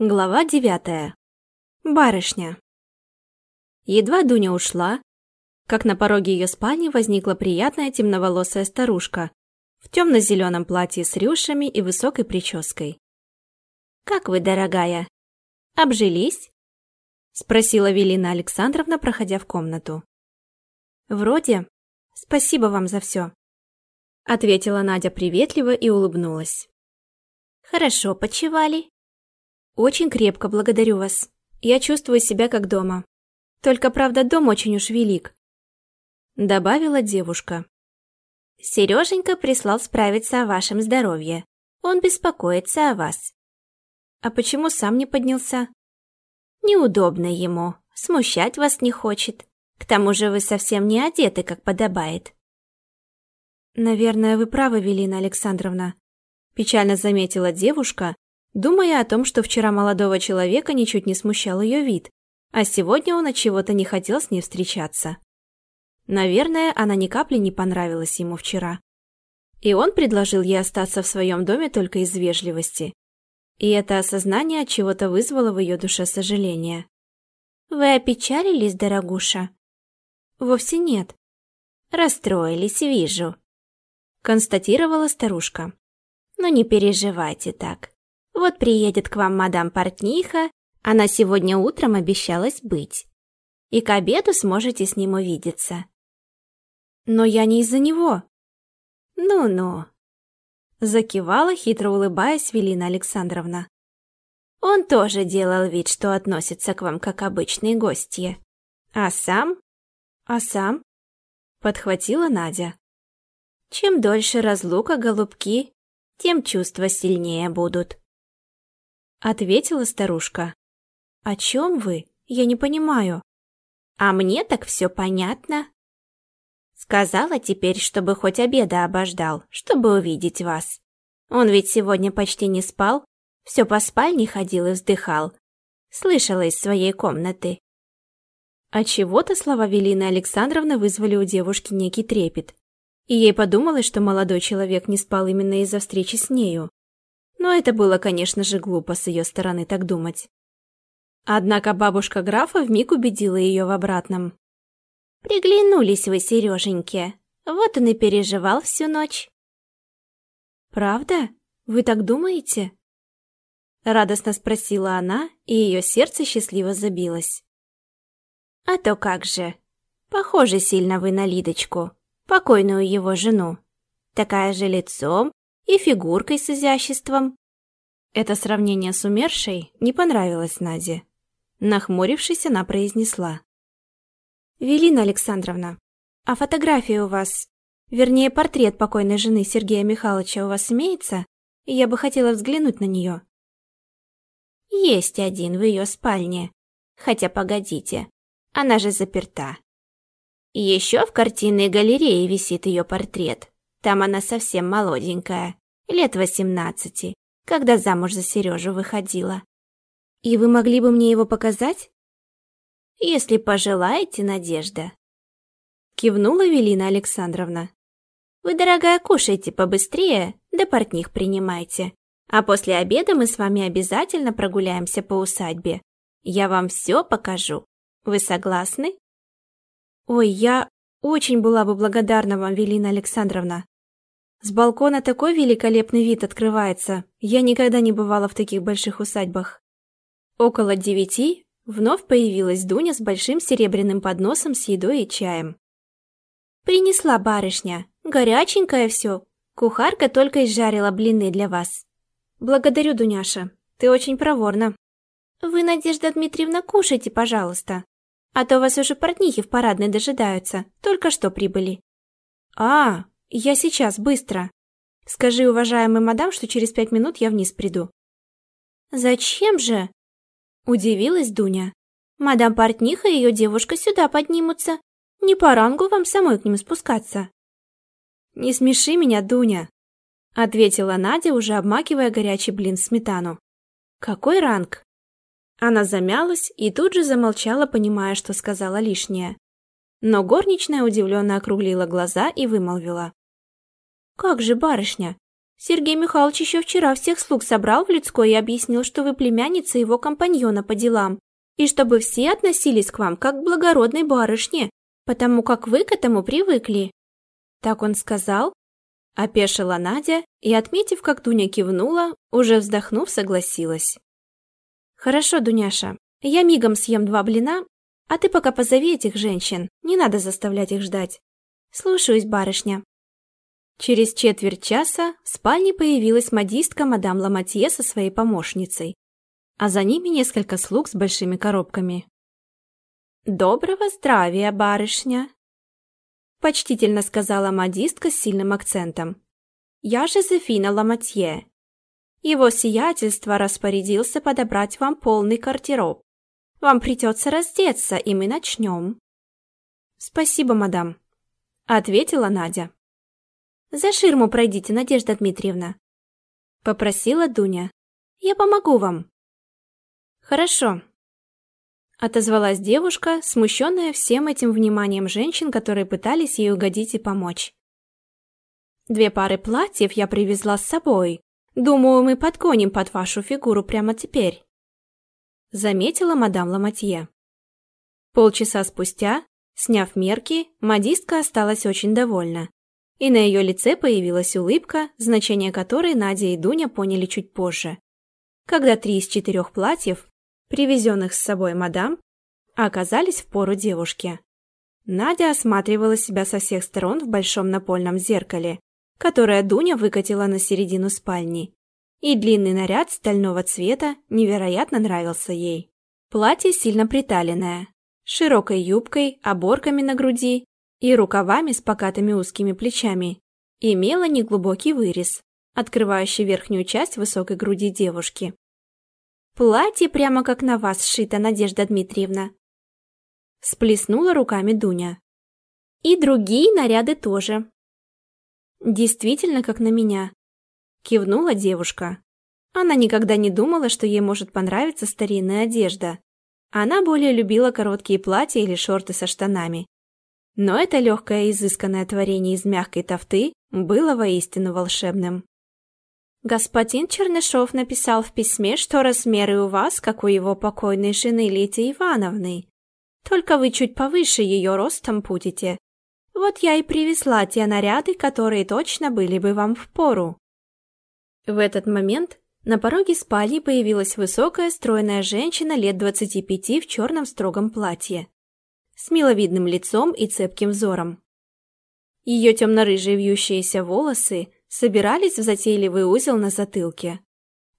Глава девятая. Барышня. Едва Дуня ушла, как на пороге ее спальни возникла приятная темноволосая старушка в темно-зеленом платье с рюшами и высокой прической. «Как вы, дорогая? Обжились?» — спросила Велина Александровна, проходя в комнату. «Вроде. Спасибо вам за все», — ответила Надя приветливо и улыбнулась. «Хорошо почевали?» «Очень крепко, благодарю вас. Я чувствую себя как дома. Только, правда, дом очень уж велик», — добавила девушка. «Сереженька прислал справиться о вашем здоровье. Он беспокоится о вас». «А почему сам не поднялся?» «Неудобно ему. Смущать вас не хочет. К тому же вы совсем не одеты, как подобает». «Наверное, вы правы, Велина Александровна», — печально заметила девушка, думая о том, что вчера молодого человека ничуть не смущал ее вид, а сегодня он от чего-то не хотел с ней встречаться. Наверное, она ни капли не понравилась ему вчера. И он предложил ей остаться в своем доме только из вежливости. И это осознание от чего-то вызвало в ее душе сожаление. «Вы опечалились, дорогуша?» «Вовсе нет». «Расстроились, вижу», — констатировала старушка. «Но не переживайте так. Вот приедет к вам мадам Портниха, она сегодня утром обещалась быть. И к обеду сможете с ним увидеться. Но я не из-за него. Ну-ну. Закивала, хитро улыбаясь, Велина Александровна. Он тоже делал вид, что относится к вам как обычные гости. А сам? А сам? Подхватила Надя. Чем дольше разлука, голубки, тем чувства сильнее будут. Ответила старушка. «О чем вы? Я не понимаю». «А мне так все понятно». Сказала теперь, чтобы хоть обеда обождал, чтобы увидеть вас. Он ведь сегодня почти не спал, все по спальне ходил и вздыхал. Слышала из своей комнаты. А чего-то слова Велины Александровны вызвали у девушки некий трепет. И ей подумалось, что молодой человек не спал именно из-за встречи с нею. Но это было, конечно же, глупо с ее стороны так думать. Однако бабушка графа вмиг убедила ее в обратном. «Приглянулись вы, Сереженьке. Вот он и переживал всю ночь». «Правда? Вы так думаете?» Радостно спросила она, и ее сердце счастливо забилось. «А то как же. Похоже сильно вы на Лидочку, покойную его жену. Такая же лицом, и фигуркой с изяществом. Это сравнение с умершей не понравилось Наде. Нахмурившись, она произнесла. «Велина Александровна, а фотография у вас, вернее, портрет покойной жены Сергея Михайловича у вас имеется? Я бы хотела взглянуть на нее». «Есть один в ее спальне. Хотя, погодите, она же заперта. Еще в картинной галерее висит ее портрет. Там она совсем молоденькая, лет восемнадцати, когда замуж за Сережу выходила. И вы могли бы мне его показать? Если пожелаете, Надежда. Кивнула Велина Александровна. Вы, дорогая, кушайте побыстрее, да портних принимайте. А после обеда мы с вами обязательно прогуляемся по усадьбе. Я вам все покажу. Вы согласны? Ой, я очень была бы благодарна вам, Велина Александровна. С балкона такой великолепный вид открывается. Я никогда не бывала в таких больших усадьбах. Около девяти вновь появилась Дуня с большим серебряным подносом с едой и чаем. «Принесла барышня. Горяченькое все. Кухарка только изжарила блины для вас». «Благодарю, Дуняша. Ты очень проворна». «Вы, Надежда Дмитриевна, кушайте, пожалуйста. А то вас уже портнихи в парадной дожидаются. Только что прибыли». «А, «Я сейчас, быстро. Скажи, уважаемый мадам, что через пять минут я вниз приду». «Зачем же?» – удивилась Дуня. «Мадам Портниха и ее девушка сюда поднимутся. Не по рангу вам самой к ним спускаться». «Не смеши меня, Дуня», – ответила Надя, уже обмакивая горячий блин в сметану. «Какой ранг?» Она замялась и тут же замолчала, понимая, что сказала лишнее. Но горничная удивленно округлила глаза и вымолвила. «Как же, барышня, Сергей Михайлович еще вчера всех слуг собрал в людской и объяснил, что вы племянница его компаньона по делам, и чтобы все относились к вам как к благородной барышне, потому как вы к этому привыкли. Так он сказал? Опешила Надя и, отметив, как Дуня кивнула, уже вздохнув, согласилась. Хорошо, Дуняша, я мигом съем два блина, а ты пока позови этих женщин, не надо заставлять их ждать. Слушаюсь, барышня. Через четверть часа в спальне появилась модистка мадам Ламатье со своей помощницей, а за ними несколько слуг с большими коробками. «Доброго здравия, барышня!» Почтительно сказала модистка с сильным акцентом. «Я Жозефина Ламатье. Его сиятельство распорядился подобрать вам полный гардероб. Вам придется раздеться, и мы начнем». «Спасибо, мадам», — ответила Надя. «За ширму пройдите, Надежда Дмитриевна», — попросила Дуня. «Я помогу вам». «Хорошо», — отозвалась девушка, смущенная всем этим вниманием женщин, которые пытались ей угодить и помочь. «Две пары платьев я привезла с собой. Думаю, мы подгоним под вашу фигуру прямо теперь», — заметила мадам Ламатье. Полчаса спустя, сняв мерки, модистка осталась очень довольна и на ее лице появилась улыбка, значение которой Надя и Дуня поняли чуть позже. Когда три из четырех платьев, привезенных с собой мадам, оказались в пору девушки. Надя осматривала себя со всех сторон в большом напольном зеркале, которое Дуня выкатила на середину спальни. И длинный наряд стального цвета невероятно нравился ей. Платье сильно приталенное, широкой юбкой, оборками на груди и рукавами с покатыми узкими плечами, имела неглубокий вырез, открывающий верхнюю часть высокой груди девушки. «Платье прямо как на вас сшито, Надежда Дмитриевна!» Сплеснула руками Дуня. «И другие наряды тоже!» «Действительно, как на меня!» Кивнула девушка. Она никогда не думала, что ей может понравиться старинная одежда. Она более любила короткие платья или шорты со штанами. Но это легкое изысканное творение из мягкой тофты было воистину волшебным. Господин Чернышов написал в письме, что размеры у вас, как у его покойной жены Лидии Ивановны. Только вы чуть повыше ее ростом будете. Вот я и привезла те наряды, которые точно были бы вам в пору. В этот момент на пороге спальни появилась высокая стройная женщина лет двадцати пяти в черном строгом платье с миловидным лицом и цепким взором. Ее темно-рыжие вьющиеся волосы собирались в затейливый узел на затылке,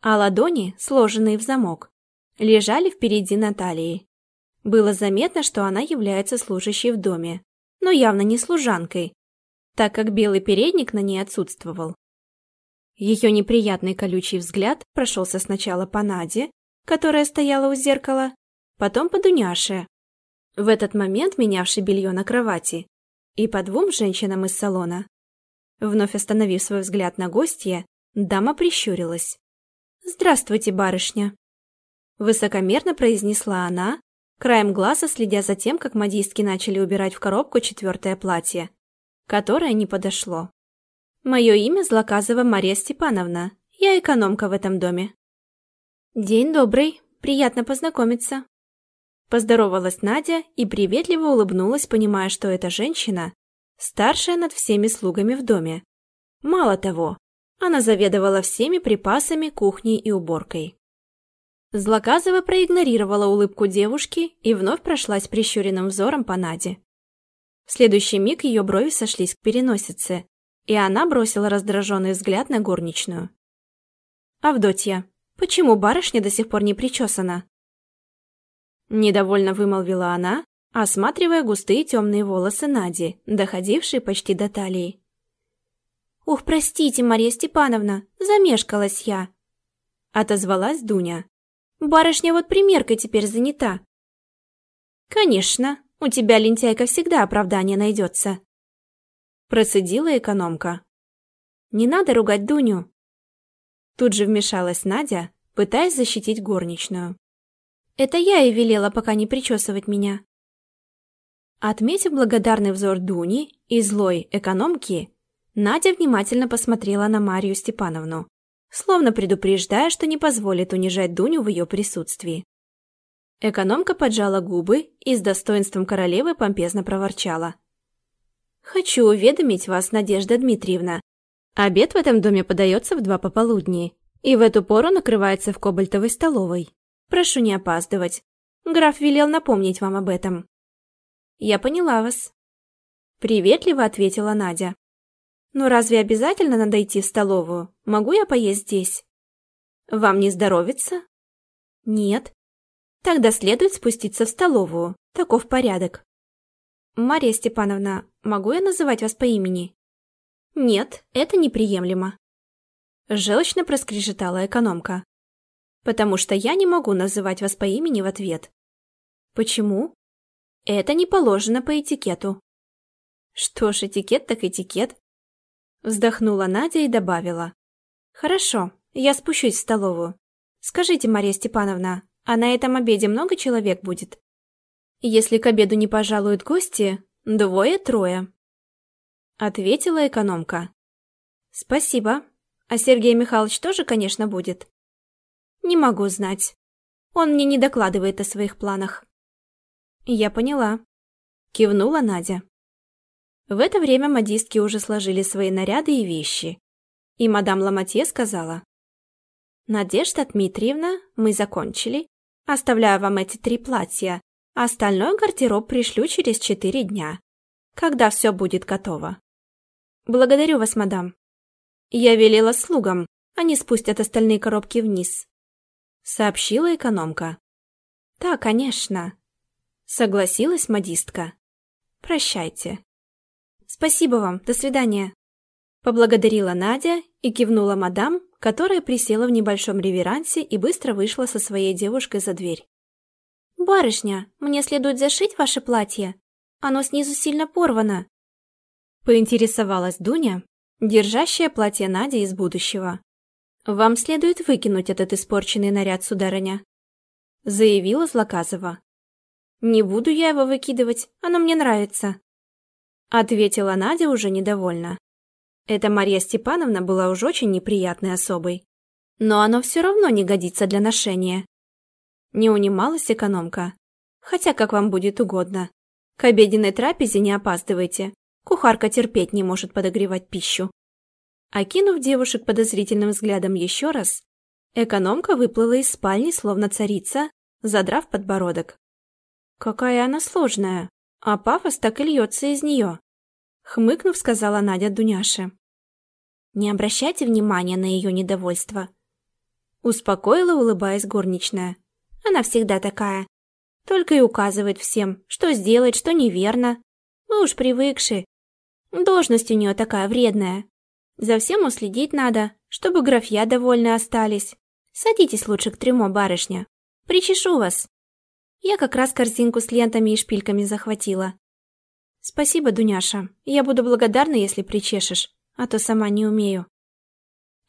а ладони, сложенные в замок, лежали впереди Натальи. Было заметно, что она является служащей в доме, но явно не служанкой, так как белый передник на ней отсутствовал. Ее неприятный колючий взгляд прошелся сначала по Наде, которая стояла у зеркала, потом по Дуняше, в этот момент менявший белье на кровати, и по двум женщинам из салона. Вновь остановив свой взгляд на гостье, дама прищурилась. «Здравствуйте, барышня!» Высокомерно произнесла она, краем глаза следя за тем, как модистки начали убирать в коробку четвертое платье, которое не подошло. «Мое имя Злоказова Мария Степановна. Я экономка в этом доме». «День добрый. Приятно познакомиться», Поздоровалась Надя и приветливо улыбнулась, понимая, что эта женщина старшая над всеми слугами в доме. Мало того, она заведовала всеми припасами, кухней и уборкой. Злоказова проигнорировала улыбку девушки и вновь прошлась прищуренным взором по Наде. В следующий миг ее брови сошлись к переносице, и она бросила раздраженный взгляд на горничную. «Авдотья, почему барышня до сих пор не причесана?» Недовольно вымолвила она, осматривая густые темные волосы Нади, доходившие почти до талии. «Ух, простите, Мария Степановна, замешкалась я!» Отозвалась Дуня. «Барышня вот примеркой теперь занята». «Конечно, у тебя, лентяйка, всегда оправдание найдется», процедила экономка. «Не надо ругать Дуню!» Тут же вмешалась Надя, пытаясь защитить горничную. Это я и велела пока не причесывать меня. Отметив благодарный взор Дуни и злой экономки, Надя внимательно посмотрела на Марию Степановну, словно предупреждая, что не позволит унижать Дуню в ее присутствии. Экономка поджала губы и с достоинством королевы помпезно проворчала. «Хочу уведомить вас, Надежда Дмитриевна. Обед в этом доме подается в два пополудни, и в эту пору накрывается в кобальтовой столовой. Прошу не опаздывать. Граф велел напомнить вам об этом». «Я поняла вас», — приветливо ответила Надя. «Но разве обязательно надо идти в столовую? Могу я поесть здесь?» «Вам не здоровится?» «Нет», Тогда следует спуститься в столовую. Таков порядок. Мария Степановна, могу я называть вас по имени? Нет, это неприемлемо. Желчно проскрежетала экономка. Потому что я не могу называть вас по имени в ответ. Почему? Это не положено по этикету. Что ж, этикет так этикет. Вздохнула Надя и добавила. Хорошо, я спущусь в столовую. Скажите, Мария Степановна, а на этом обеде много человек будет? Если к обеду не пожалуют гости, двое-трое. Ответила экономка. Спасибо. А Сергей Михайлович тоже, конечно, будет. Не могу знать. Он мне не докладывает о своих планах. Я поняла. Кивнула Надя. В это время модистки уже сложили свои наряды и вещи. И мадам Ламатье сказала. «Надежда Дмитриевна, мы закончили. Оставляю вам эти три платья, а остальной гардероб пришлю через четыре дня, когда все будет готово. Благодарю вас, мадам. Я велела слугам, они спустят остальные коробки вниз. Сообщила экономка. Да, конечно. Согласилась модистка. Прощайте. Спасибо вам, до свидания. Поблагодарила Надя и кивнула мадам, которая присела в небольшом реверансе и быстро вышла со своей девушкой за дверь. «Барышня, мне следует зашить ваше платье. Оно снизу сильно порвано». Поинтересовалась Дуня, держащая платье Нади из будущего. «Вам следует выкинуть этот испорченный наряд, сударыня», заявила Злоказова. «Не буду я его выкидывать, оно мне нравится», ответила Надя уже недовольна. Эта Марья Степановна была уж очень неприятной особой. Но оно все равно не годится для ношения. Не унималась экономка. Хотя как вам будет угодно. К обеденной трапезе не опаздывайте. Кухарка терпеть не может подогревать пищу. Окинув девушек подозрительным взглядом еще раз, экономка выплыла из спальни, словно царица, задрав подбородок. Какая она сложная, а пафос так и льется из нее. Хмыкнув, сказала Надя Дуняше. Не обращайте внимания на ее недовольство. Успокоила, улыбаясь горничная. Она всегда такая. Только и указывает всем, что сделать, что неверно. Мы уж привыкшие. Должность у нее такая вредная. За всем уследить надо, чтобы графья довольны остались. Садитесь лучше к трюмо, барышня. Причешу вас. Я как раз корзинку с лентами и шпильками захватила. Спасибо, Дуняша. Я буду благодарна, если причешешь, а то сама не умею.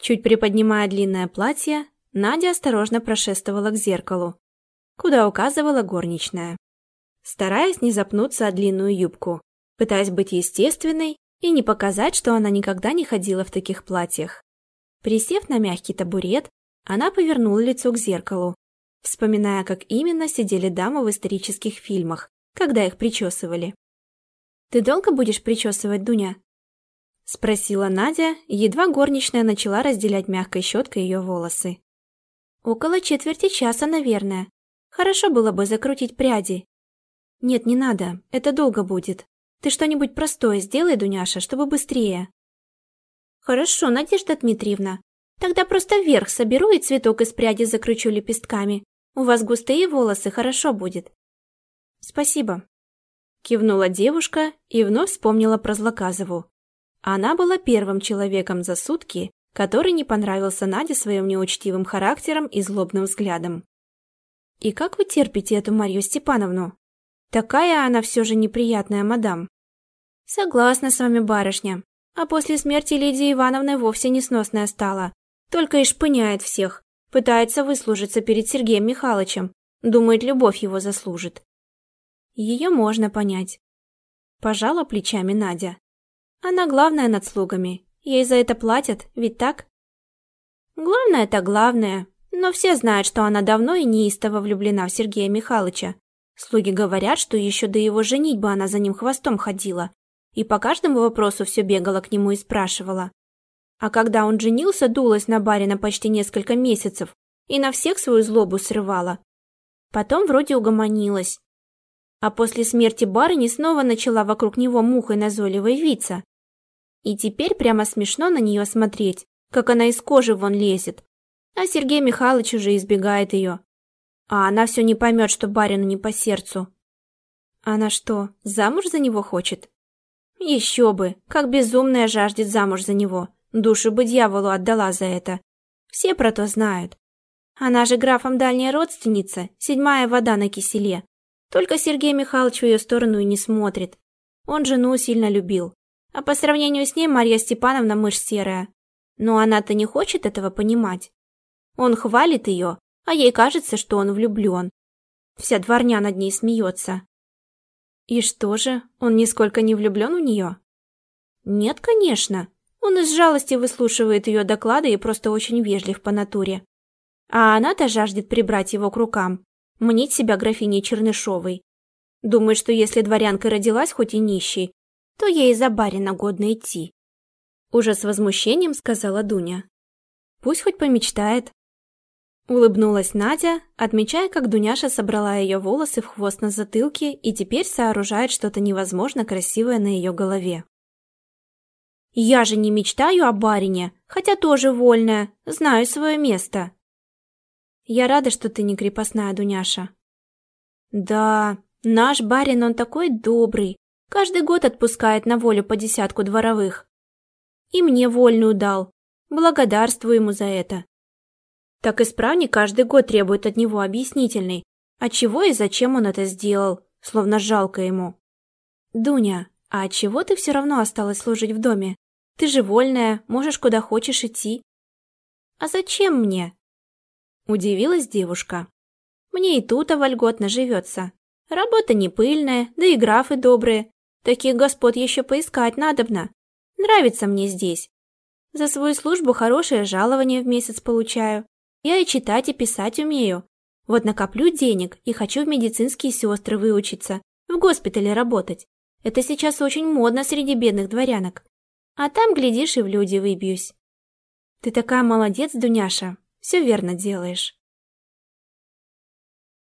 Чуть приподнимая длинное платье, Надя осторожно прошествовала к зеркалу, куда указывала горничная. Стараясь не запнуться о длинную юбку, пытаясь быть естественной и не показать, что она никогда не ходила в таких платьях. Присев на мягкий табурет, она повернула лицо к зеркалу, вспоминая, как именно сидели дамы в исторических фильмах, когда их причесывали. «Ты долго будешь причесывать, Дуня?» Спросила Надя, едва горничная начала разделять мягкой щеткой ее волосы. «Около четверти часа, наверное. Хорошо было бы закрутить пряди». «Нет, не надо, это долго будет. Ты что-нибудь простое сделай, Дуняша, чтобы быстрее». «Хорошо, Надежда Дмитриевна. Тогда просто вверх соберу и цветок из пряди закручу лепестками. У вас густые волосы, хорошо будет». «Спасибо», Кивнула девушка и вновь вспомнила про Злоказову. Она была первым человеком за сутки, который не понравился Наде своим неучтивым характером и злобным взглядом. «И как вы терпите эту Марью Степановну? Такая она все же неприятная мадам». «Согласна с вами, барышня. А после смерти Лидии Ивановны вовсе несносная стала. Только и шпыняет всех. Пытается выслужиться перед Сергеем Михайловичем. Думает, любовь его заслужит. Ее можно понять. Пожала плечами Надя. Она главная над слугами. Ей за это платят, ведь так? Главное это главное, но все знают, что она давно и неистово влюблена в Сергея Михайловича. Слуги говорят, что еще до его женитьбы она за ним хвостом ходила и по каждому вопросу все бегала к нему и спрашивала. А когда он женился, дулась на барина почти несколько месяцев и на всех свою злобу срывала. Потом вроде угомонилась. А после смерти барыни снова начала вокруг него мухой назойливой виться. И теперь прямо смешно на нее смотреть, как она из кожи вон лезет. А Сергей Михайлович уже избегает ее. А она все не поймет, что барину не по сердцу. Она что, замуж за него хочет? Еще бы, как безумная жаждет замуж за него. Душу бы дьяволу отдала за это. Все про то знают. Она же графом дальняя родственница, седьмая вода на киселе. Только Сергей Михайлович в ее сторону и не смотрит. Он жену сильно любил. А по сравнению с ней Марья Степановна мышь серая. Но она-то не хочет этого понимать. Он хвалит ее, а ей кажется, что он влюблен. Вся дворня над ней смеется. И что же, он нисколько не влюблен в нее? Нет, конечно. Он из жалости выслушивает ее доклады и просто очень вежлив по натуре. А она-то жаждет прибрать его к рукам, мнить себя графиней Чернышовой. Думает, что если дворянка родилась хоть и нищей, то ей за барина годно идти. Уже с возмущением сказала Дуня. Пусть хоть помечтает. Улыбнулась Надя, отмечая, как Дуняша собрала ее волосы в хвост на затылке и теперь сооружает что-то невозможно красивое на ее голове. «Я же не мечтаю о барине, хотя тоже вольная, знаю свое место». «Я рада, что ты не крепостная, Дуняша». «Да, наш барин, он такой добрый, каждый год отпускает на волю по десятку дворовых. И мне вольную дал, благодарствую ему за это. Так исправник каждый год требует от него объяснительный, от чего и зачем он это сделал, словно жалко ему. «Дуня, а чего ты все равно осталась служить в доме? Ты же вольная, можешь куда хочешь идти». «А зачем мне?» Удивилась девушка. «Мне и тут вольготно живется. Работа не пыльная, да и графы добрые. Таких господ еще поискать надобно. Нравится мне здесь. За свою службу хорошее жалование в месяц получаю. Я и читать, и писать умею. Вот накоплю денег и хочу в медицинские сестры выучиться, в госпитале работать. Это сейчас очень модно среди бедных дворянок. А там, глядишь, и в люди выбьюсь. Ты такая молодец, Дуняша, все верно делаешь.